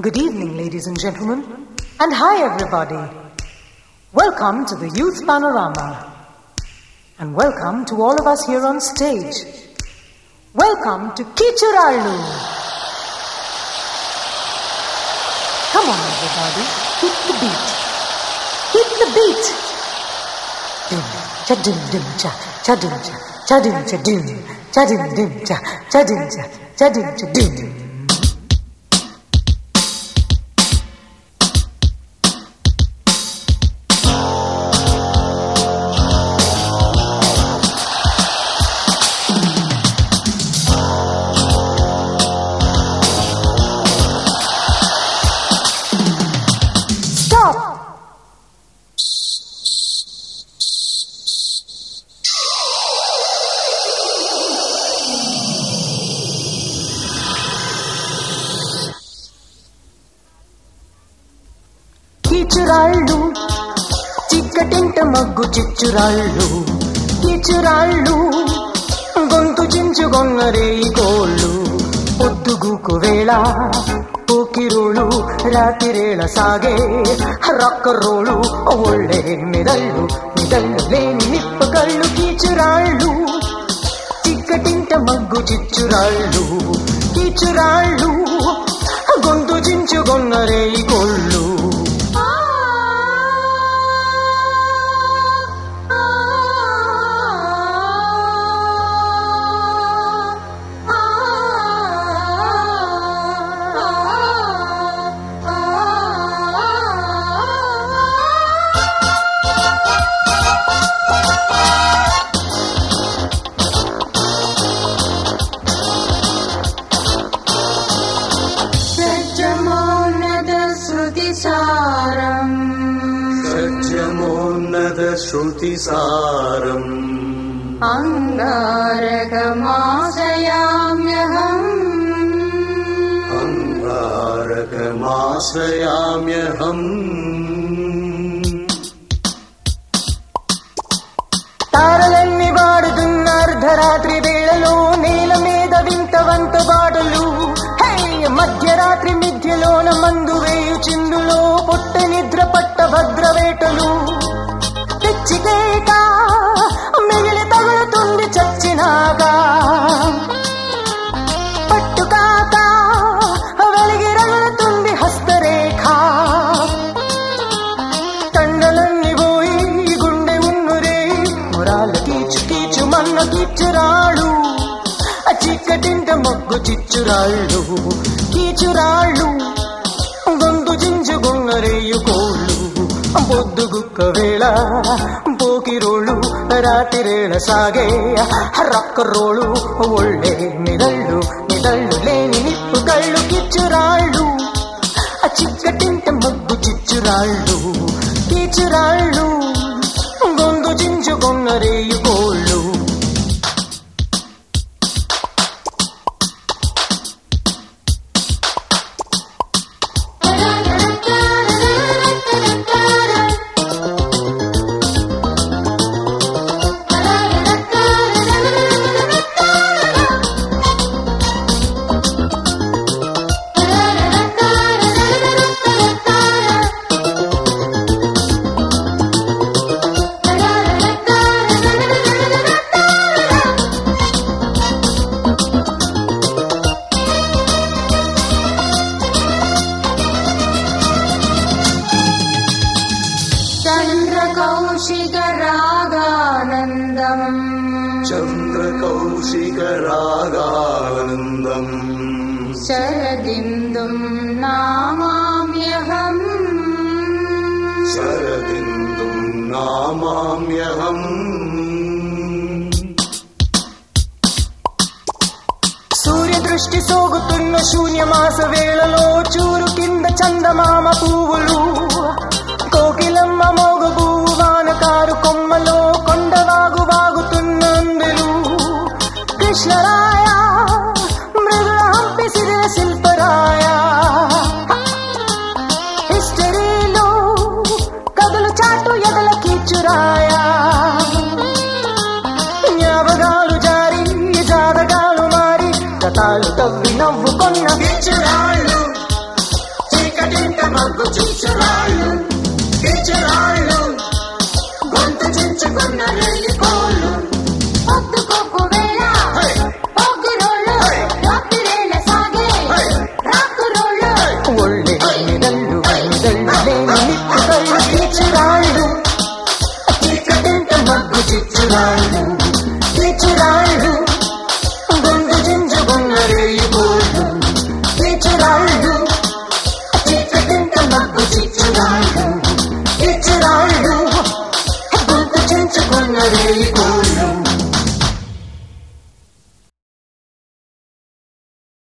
Good evening, ladies and gentlemen, and hi, everybody. Welcome to the Youth Panorama, and welcome to all of us here on stage. Welcome to Kichurallu. Come on, everybody, hit the beat. Hit the beat. Dim, cha dim dim cha, cha dim cha, cha dim cha dim, cha dim dim cha, cha dim cha, cha dim cha dim. కీచురాళ్ళు చిక్కటింట మగ్గు చిచ్చురాళ్ళు కీచురాళ్ళు గొంతు చించుకొన్నరే కోళ్ళు పొద్దుగుకు వేళ ಕಿರುಳು ರಾತಿರೇಳ ಸಾಗೆ ರೊಕ್ಕರೋಳು ಒಳ್ಳೆ ಮಿದಳ್ಳು ಮಿದಳ್ಳುಲೇ ನಿಪ್ಪಗಳ್ಳು ಕೀಚುರಾಳು ಚಿಕ್ಕಟಿಂಟ ಮಗ್ಗು ಚಿಚ್ಚುರಾಳು ಕೀಚುರಾಳು ಗೊಂದು ಜಿಂಚುಗೊಂದರೆ सज्जमोन्नतश्रुतिसारम् అంగారకమాశ్రయామ్యహం अङ्गारकमाश्रयाम्यहम् తారలన్నీ వాడుతున్న అర్ధరాత్రి వేళలో నేల మీద వింత వంత బాటలు హే మధ్యరాత్రి మిథ్యలోన మందు వేయు చిందులో పుట్ట నిద్ర పట్ట భద్రవేటలు తెచ్చికేక మిగిలి తగులుతుంది చచ్చినాగా. పట్టుకాక వెలిగి రగులుతుంది హస్తరేఖ. తండలన్నీ పోయి గుండె ఉన్నురే మురాలు కీచు కీచు మన్న కీచురాళ్ళు. ఆ చిక్కటింట మొగ్గు చిచ్చురాళ్ళు కీచురాళ్ళు. ఒకవేళ వేళ పోకిరోళ్ళు రాతిరేళ సాగే రక్కరోళ్ళు ఒళ్ళే నిదళ్ళు నిదళ్ళు లేని నిప్పు కళ్ళు కిచ్చురాళ్ళు. ఆ చిక్కటింట మగ్గు చిచ్చురాళ్ళు కీచురాళ్ళు చంద్రకౌశిక రాగానందం चन्द्रकौशिकरागानन्दम् శరదిందుం నామామ్యహం शरदिन्दुम् नामाम्यहम् సూర్య దృష్టి సోగుతున్న శూన్యమాస వేళలో చూరు కింద చందమామ పువ్వులు కోకిలమ్మ కృష్ణరాయ మృదుల హంపి శిల్పరాయ హిస్టరీలో కథలు చాటు ఎదల కీచురాయ జ్ఞాపకాలు జారి జాతకాలు మారి గతాలు తవ్వి నవ్వుకొన్న కిచ్చురాళ్ళు మగ్గు చిచ్చురాళ్ళు చిచ్చురాళ్ళు గొంతు చించుకున్న వెళ్ళిపోళ్ళు मत चिचराई हूँ चिचराई हूँ